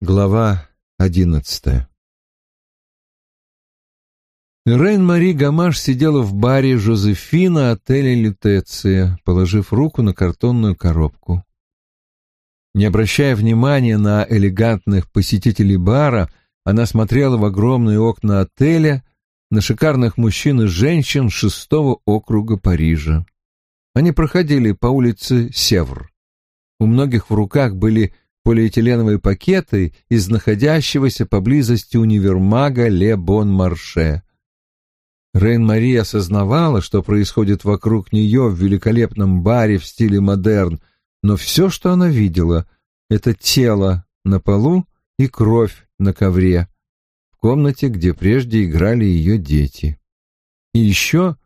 Глава одиннадцатая Рейн-Мари Гамаш сидела в баре Жозефина отеля «Лютеция», положив руку на картонную коробку. Не обращая внимания на элегантных посетителей бара, она смотрела в огромные окна отеля на шикарных мужчин и женщин шестого округа Парижа. Они проходили по улице Севр. У многих в руках были полиэтиленовые пакеты из находящегося поблизости универмага Ле Бон Марше. Рейн-Мари осознавала, что происходит вокруг нее в великолепном баре в стиле модерн, но все, что она видела, — это тело на полу и кровь на ковре, в комнате, где прежде играли ее дети. И еще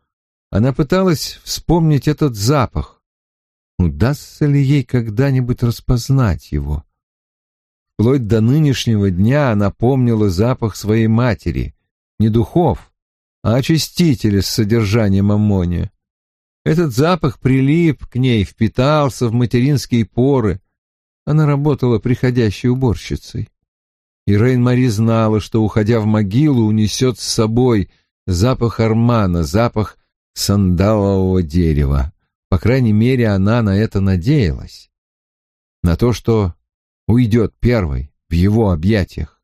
она пыталась вспомнить этот запах. Удастся ли ей когда-нибудь распознать его? Вплоть до нынешнего дня она помнила запах своей матери, не духов, а очистителя с содержанием аммония. Этот запах прилип к ней, впитался в материнские поры. Она работала приходящей уборщицей. И Рейн-Мари знала, что, уходя в могилу, унесет с собой запах армана, запах сандалового дерева. По крайней мере, она на это надеялась. На то, что уйдет первой в его объятиях.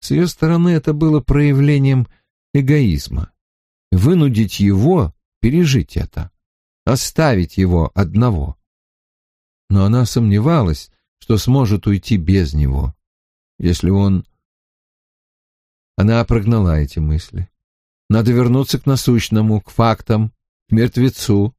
С ее стороны это было проявлением эгоизма. Вынудить его пережить это, оставить его одного. Но она сомневалась, что сможет уйти без него, если он... Она прогнала эти мысли. Надо вернуться к насущному, к фактам, к мертвецу.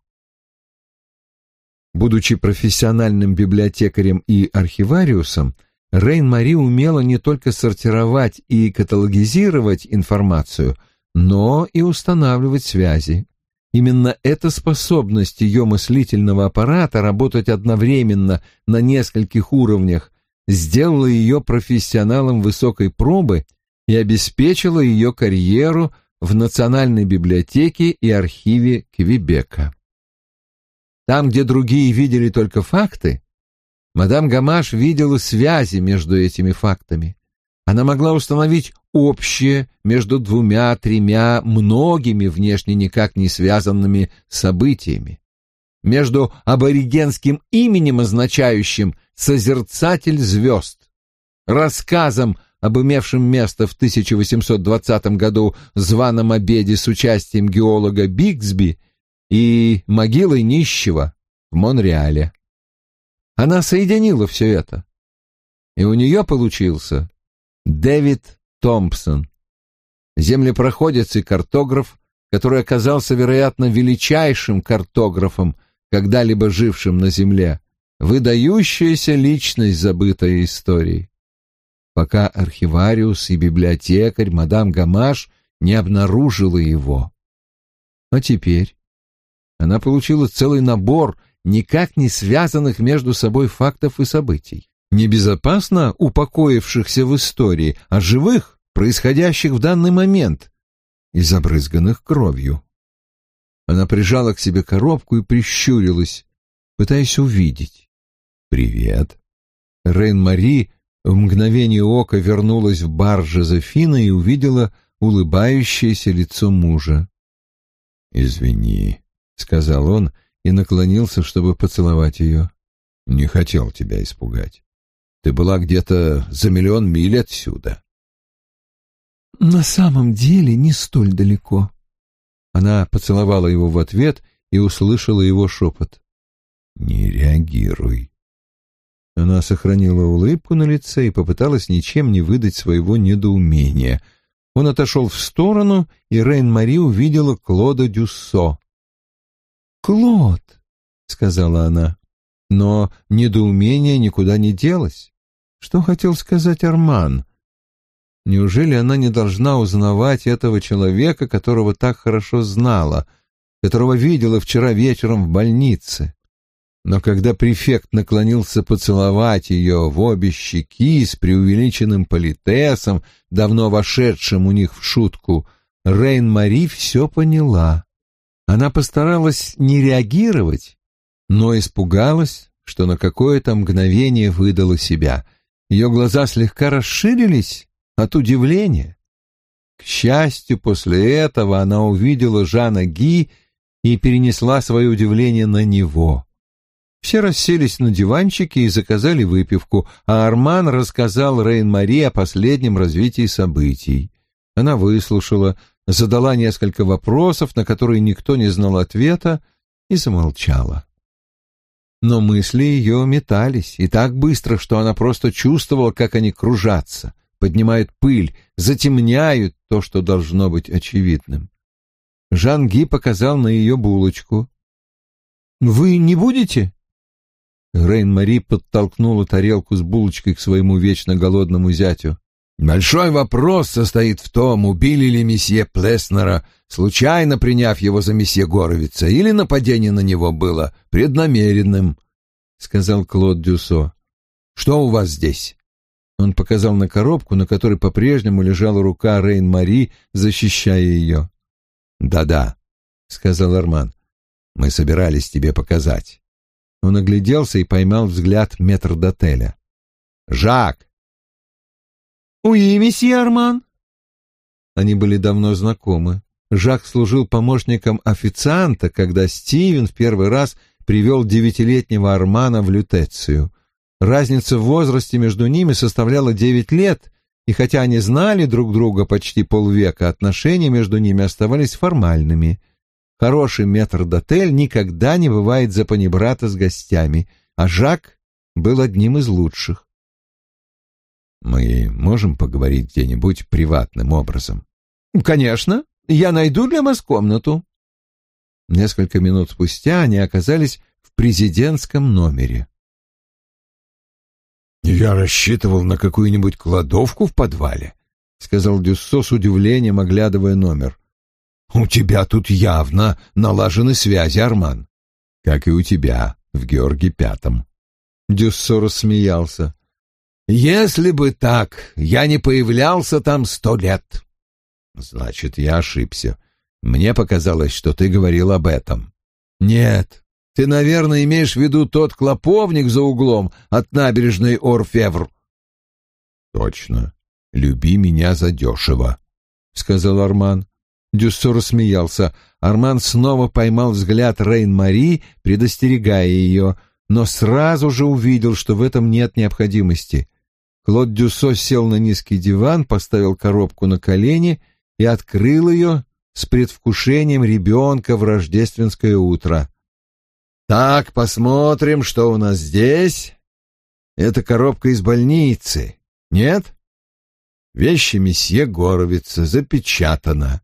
Будучи профессиональным библиотекарем и архивариусом, Рейн-Мари умела не только сортировать и каталогизировать информацию, но и устанавливать связи. Именно эта способность ее мыслительного аппарата работать одновременно на нескольких уровнях сделала ее профессионалом высокой пробы и обеспечила ее карьеру в Национальной библиотеке и архиве Квебека. Там, где другие видели только факты, Мадам Гамаш видела связи между этими фактами. Она могла установить общее между двумя, тремя, многими внешне никак не связанными событиями. Между аборигенским именем, означающим «созерцатель звезд», рассказом об имевшем место в 1820 году званом обеде с участием геолога Бигсби и могилой нищего в Монреале. Она соединила все это. И у нее получился Дэвид Томпсон, землепроходец и картограф, который оказался, вероятно, величайшим картографом, когда-либо жившим на Земле, выдающаяся личность забытой истории. Пока архивариус и библиотекарь мадам Гамаш не обнаружила его. А теперь она получила целый набор никак не связанных между собой фактов и событий, небезопасно упокоившихся в истории, а живых, происходящих в данный момент, и забрызганных кровью. Она прижала к себе коробку и прищурилась, пытаясь увидеть. «Привет». Рейн-Мари в мгновение ока вернулась в бар Жозефина и увидела улыбающееся лицо мужа. «Извини», — сказал он, и наклонился, чтобы поцеловать ее. «Не хотел тебя испугать. Ты была где-то за миллион миль отсюда». «На самом деле не столь далеко». Она поцеловала его в ответ и услышала его шепот. «Не реагируй». Она сохранила улыбку на лице и попыталась ничем не выдать своего недоумения. Он отошел в сторону, и Рейн-Мари увидела Клода Дюссо. «Клод», — сказала она. Но недоумение никуда не делось. Что хотел сказать Арман? Неужели она не должна узнавать этого человека, которого так хорошо знала, которого видела вчера вечером в больнице? Но когда префект наклонился поцеловать ее в обе щеки с преувеличенным политесом, давно вошедшим у них в шутку, Рейн-Мари все поняла. Она постаралась не реагировать, но испугалась, что на какое-то мгновение выдала себя, Ее глаза слегка расширились от удивления. К счастью, после этого она увидела Жана Ги и перенесла свое удивление на него. Все расселись на диванчике и заказали выпивку, а Арман рассказал Рейн-Мари о последнем развитии событий. Она выслушала, задала несколько вопросов, на которые никто не знал ответа, и замолчала. Но мысли ее метались, и так быстро, что она просто чувствовала, как они кружатся, поднимают пыль, затемняют то, что должно быть очевидным. Жан-Ги показал на ее булочку. «Вы не будете?» Рейн-Мари подтолкнула тарелку с булочкой к своему вечно голодному зятю. «Большой вопрос состоит в том, убили ли месье Плеснера, случайно приняв его за месье Горовица, или нападение на него было преднамеренным», — сказал Клод Дюсо. «Что у вас здесь?» Он показал на коробку, на которой по-прежнему лежала рука Рейн-Мари, защищая ее. «Да-да», — сказал Арман, — «мы собирались тебе показать». Он огляделся и поймал взгляд метрдотеля. «Жак!» «Уи, месье Арман!» Они были давно знакомы. Жак служил помощником официанта, когда Стивен в первый раз привел девятилетнего Армана в лютецию. Разница в возрасте между ними составляла девять лет, и хотя они знали друг друга почти полвека, отношения между ними оставались формальными — Хороший метрдотель никогда не бывает за панибрата с гостями, а Жак был одним из лучших. «Мы можем поговорить где-нибудь приватным образом?» «Конечно. Я найду для вас комнату». Несколько минут спустя они оказались в президентском номере. «Я рассчитывал на какую-нибудь кладовку в подвале», — сказал Дюссо с удивлением, оглядывая номер. У тебя тут явно налажены связи, Арман. Как и у тебя в Георге Пятом. Дюссо рассмеялся. Если бы так, я не появлялся там сто лет. Значит, я ошибся. Мне показалось, что ты говорил об этом. Нет, ты, наверное, имеешь в виду тот клоповник за углом от набережной Орфевр. Точно. Люби меня задешево, — сказал Арман. Дюссо рассмеялся. Арман снова поймал взгляд Рейн-Мари, предостерегая ее, но сразу же увидел, что в этом нет необходимости. Клод Дюссо сел на низкий диван, поставил коробку на колени и открыл ее с предвкушением ребенка в рождественское утро. «Так, посмотрим, что у нас здесь. Это коробка из больницы, нет?» «Вещи месье Горовица, запечатана.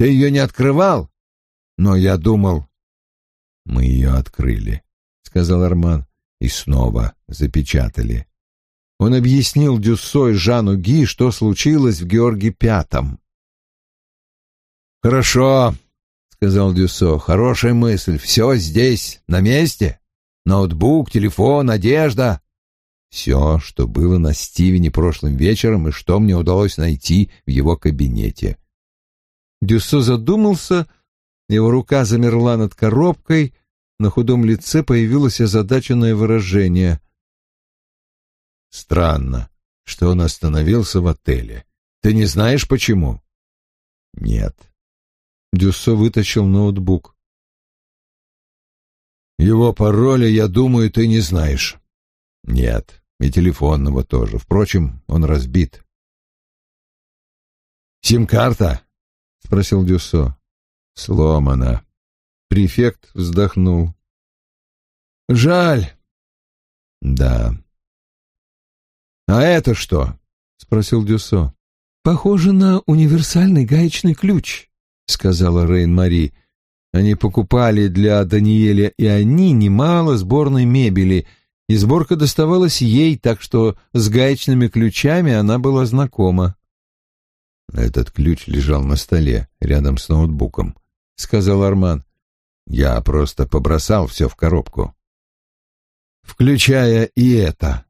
Ты ее не открывал? Но я думал... Мы ее открыли, сказал Арман, и снова запечатали. Он объяснил Дюссо и Жану Ги, что случилось в Георге Пятом. «Хорошо», — сказал Дюссо, — «хорошая мысль. Все здесь, на месте. Ноутбук, телефон, одежда. Все, что было на Стивене прошлым вечером и что мне удалось найти в его кабинете. Дюссо задумался, его рука замерла над коробкой, на худом лице появилось озадаченное выражение. «Странно, что он остановился в отеле. Ты не знаешь, почему?» «Нет». Дюссо вытащил ноутбук. «Его пароля, я думаю, ты не знаешь». «Нет, и телефонного тоже. Впрочем, он разбит». «Сим-карта?» — спросил Дюссо. «Сломано». Префект вздохнул. «Жаль». «Да». «А это что?» — спросил Дюссо. «Похоже на универсальный гаечный ключ», — сказала Рейн-Мари. Они покупали для Даниэля и они немало сборной мебели, и сборка доставалась ей, так что с гаечными ключами она была знакома. Этот ключ лежал на столе, рядом с ноутбуком, — сказал Арман. Я просто побросал все в коробку. «Включая и это», —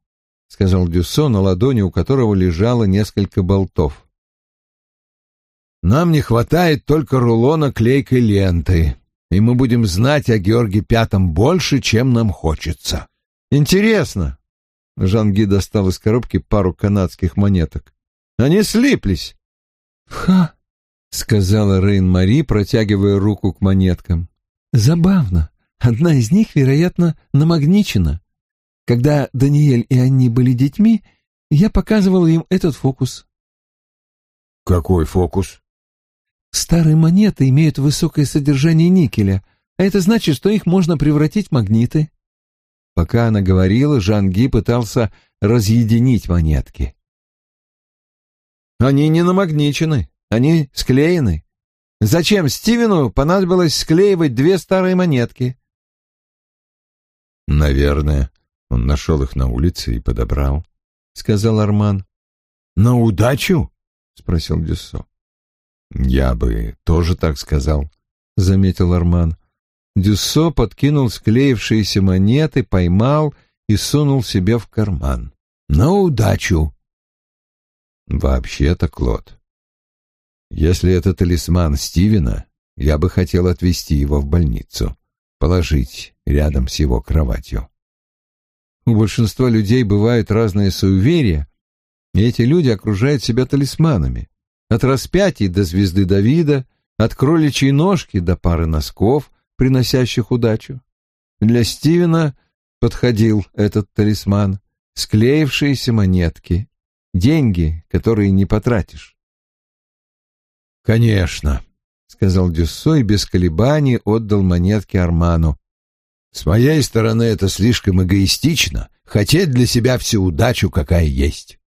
сказал Дюссо, на ладони у которого лежало несколько болтов. «Нам не хватает только рулона клейкой ленты, и мы будем знать о Георге Пятом больше, чем нам хочется». «Интересно, Жанги достал из коробки пару канадских монеток. «Они слиплись!» «Ха!» — сказала Рейн-Мари, протягивая руку к монеткам. «Забавно. Одна из них, вероятно, намагничена. Когда Даниэль и Анни были детьми, я показывала им этот фокус». «Какой фокус?» «Старые монеты имеют высокое содержание никеля, а это значит, что их можно превратить в магниты». Пока она говорила, Жанги пытался разъединить монетки. «Они не намагничены, они склеены. Зачем Стивену понадобилось склеивать две старые монетки?» «Наверное, он нашел их на улице и подобрал», — сказал Арман. «На удачу?» — спросил Дюссо. «Я бы тоже так сказал», — заметил Арман. Дюссо подкинул склеившиеся монеты, поймал и сунул себе в карман. «На удачу!» «Вообще-то, Клод, если это талисман Стивена, я бы хотел отвезти его в больницу, положить рядом с его кроватью». У большинства людей бывают разные суеверия, и эти люди окружают себя талисманами. От распятий до звезды Давида, от кроличьей ножки до пары носков — приносящих удачу. Для Стивена подходил этот талисман, склеившиеся монетки, деньги, которые не потратишь. «Конечно», — сказал Дюссо и без колебаний отдал монетки Арману. «С моей стороны это слишком эгоистично, хотеть для себя всю удачу, какая есть».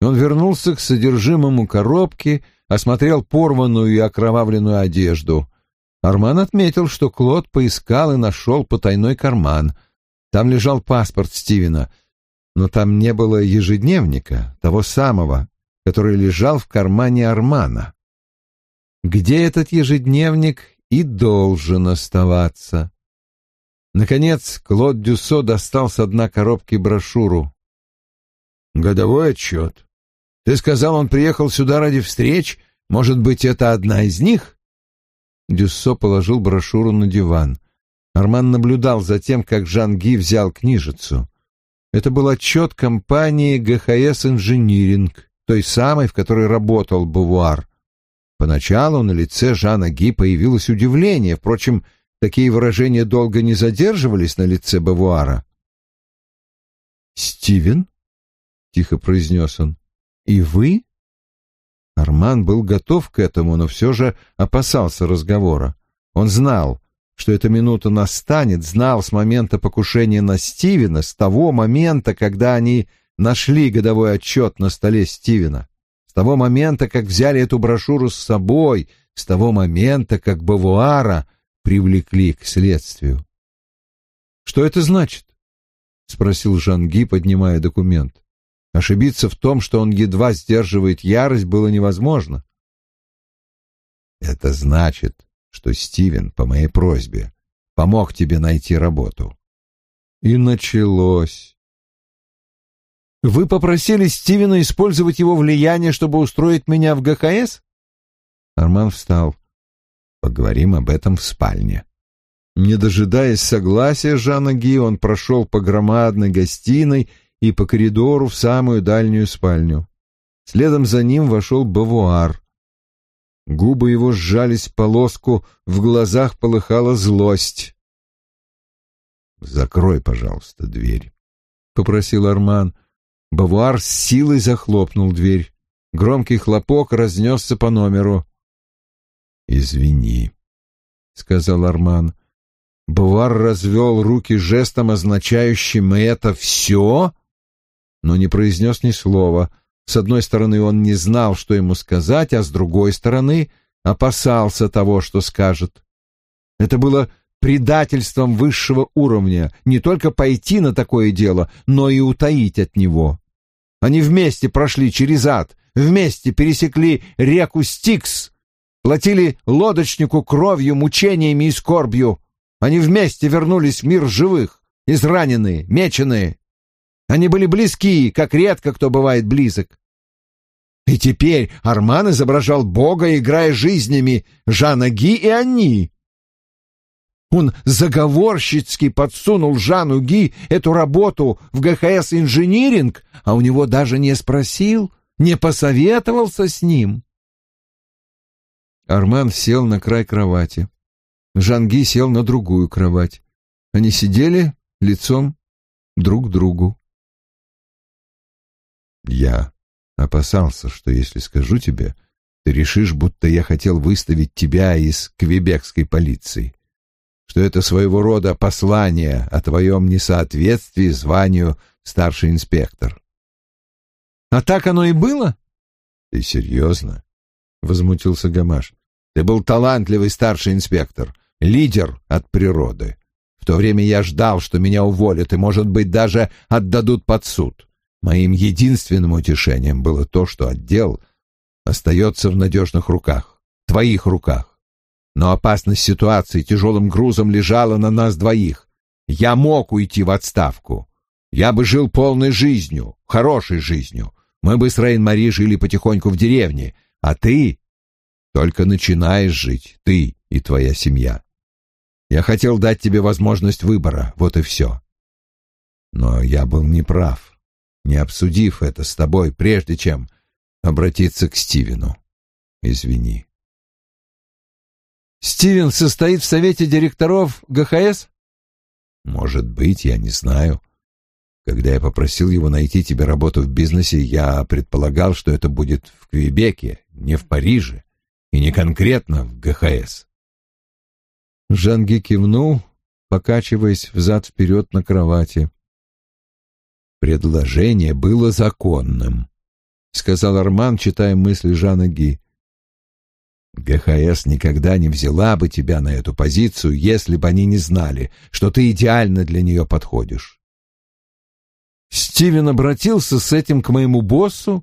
Он вернулся к содержимому коробки, осмотрел порванную и окровавленную одежду. Арман отметил, что Клод поискал и нашел потайной карман. Там лежал паспорт Стивена, но там не было ежедневника, того самого, который лежал в кармане Армана. Где этот ежедневник и должен оставаться? Наконец, Клод Дюсо достал с дна коробки брошюру. «Годовой отчет. Ты сказал, он приехал сюда ради встреч. Может быть, это одна из них?» Дюссо положил брошюру на диван. Арман наблюдал за тем, как Жан-Ги взял книжицу. Это был отчет компании ГХС «Инжиниринг», той самой, в которой работал Бувуар. Поначалу на лице Жана Ги появилось удивление, впрочем, такие выражения долго не задерживались на лице Бавуара. «Стивен?» — тихо произнес он. «И вы?» Арман был готов к этому, но все же опасался разговора. Он знал, что эта минута настанет, знал с момента покушения на Стивена, с того момента, когда они нашли годовой отчет на столе Стивена, с того момента, как взяли эту брошюру с собой, с того момента, как Бавуара привлекли к следствию. «Что это значит?» — спросил Жанги, поднимая документ. Ошибиться в том, что он едва сдерживает ярость, было невозможно. Это значит, что Стивен, по моей просьбе, помог тебе найти работу. И началось. Вы попросили Стивена использовать его влияние, чтобы устроить меня в ГКС? Арман встал. Поговорим об этом в спальне. Не дожидаясь согласия Жана Ги, он прошел по громадной гостиной и по коридору в самую дальнюю спальню. Следом за ним вошел Бавуар. Губы его сжались полоску, в глазах полыхала злость. «Закрой, пожалуйста, дверь», — попросил Арман. Бавуар с силой захлопнул дверь. Громкий хлопок разнесся по номеру. «Извини», — сказал Арман. Бавуар развел руки жестом, означающим «это все», но не произнес ни слова. С одной стороны, он не знал, что ему сказать, а с другой стороны, опасался того, что скажет. Это было предательством высшего уровня, не только пойти на такое дело, но и утаить от него. Они вместе прошли через ад, вместе пересекли реку Стикс, платили лодочнику кровью, мучениями и скорбью. Они вместе вернулись в мир живых, израненные, меченые. Они были близки, как редко кто бывает близок. И теперь Арман изображал Бога, играя жизнями Жана Ги и Анни. Он заговорщицки подсунул Жану Ги эту работу в ГХС инжиниринг, а у него даже не спросил, не посоветовался с ним. Арман сел на край кровати. Жанги сел на другую кровать. Они сидели лицом друг к другу. Я опасался, что если скажу тебе, ты решишь, будто я хотел выставить тебя из квебекской полиции, что это своего рода послание о твоем несоответствии званию старший инспектор. А так оно и было? Ты серьезно? Возмутился Гамаш. Ты был талантливый старший инспектор, лидер от природы. В то время я ждал, что меня уволят и, может быть, даже отдадут под суд. Моим единственным утешением было то, что отдел остается в надежных руках, твоих руках. Но опасность ситуации тяжелым грузом лежала на нас двоих. Я мог уйти в отставку. Я бы жил полной жизнью, хорошей жизнью. Мы бы с Рейн-Мари жили потихоньку в деревне, а ты только начинаешь жить, ты и твоя семья. Я хотел дать тебе возможность выбора, вот и все. Но я был неправ не обсудив это с тобой, прежде чем обратиться к Стивену. Извини. Стивен состоит в совете директоров ГХС? Может быть, я не знаю. Когда я попросил его найти тебе работу в бизнесе, я предполагал, что это будет в Квебеке, не в Париже, и не конкретно в ГХС. Жанги кивнул, покачиваясь взад-вперед на кровати. Предложение было законным, — сказал Арман, читая мысли Жана Ги. ГХС никогда не взяла бы тебя на эту позицию, если бы они не знали, что ты идеально для нее подходишь. Стивен обратился с этим к моему боссу?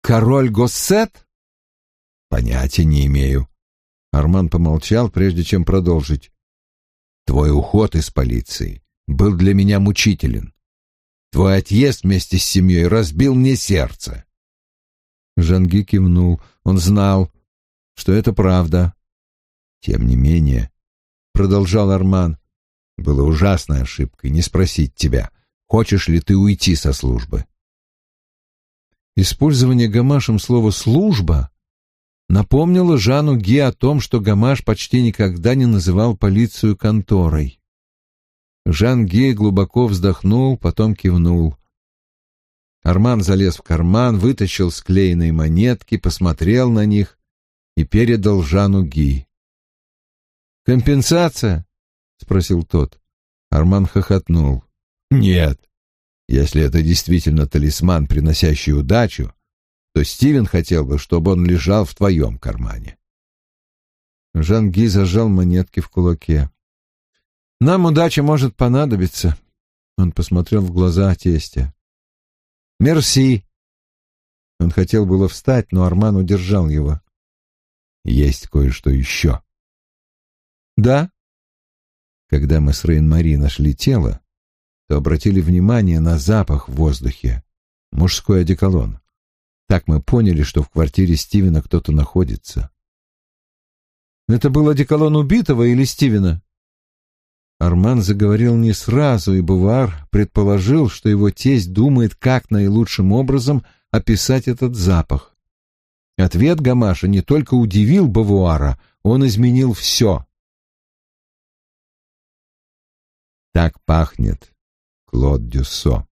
Король Госсет? Понятия не имею. Арман помолчал, прежде чем продолжить. Твой уход из полиции был для меня мучителен. Твой отъезд вместе с семьей разбил мне сердце. Жанги кивнул. Он знал, что это правда. Тем не менее, продолжал Арман, было ужасной ошибкой не спросить тебя, хочешь ли ты уйти со службы. Использование Гамашем слова «служба» напомнило Жану Ги о том, что Гамаш почти никогда не называл полицию конторой. Жан Гей глубоко вздохнул, потом кивнул. Арман залез в карман, вытащил склеенные монетки, посмотрел на них и передал Жану Ги. «Компенсация?» — спросил тот. Арман хохотнул. «Нет. Если это действительно талисман, приносящий удачу, то Стивен хотел бы, чтобы он лежал в твоем кармане». Жан Ги зажал монетки в кулаке. Нам удача может понадобиться. Он посмотрел в глаза тестя. Мерси. Он хотел было встать, но Арман удержал его. Есть кое-что еще. Да? Когда мы с Рейн-Мари нашли тело, то обратили внимание на запах в воздухе. Мужской одеколон. Так мы поняли, что в квартире Стивена кто-то находится. Это был одеколон убитого или Стивена? Арман заговорил не сразу, и Бувар предположил, что его тесть думает, как наилучшим образом описать этот запах. Ответ Гамаша не только удивил Бавуара, он изменил все. Так пахнет Клод Дюссо.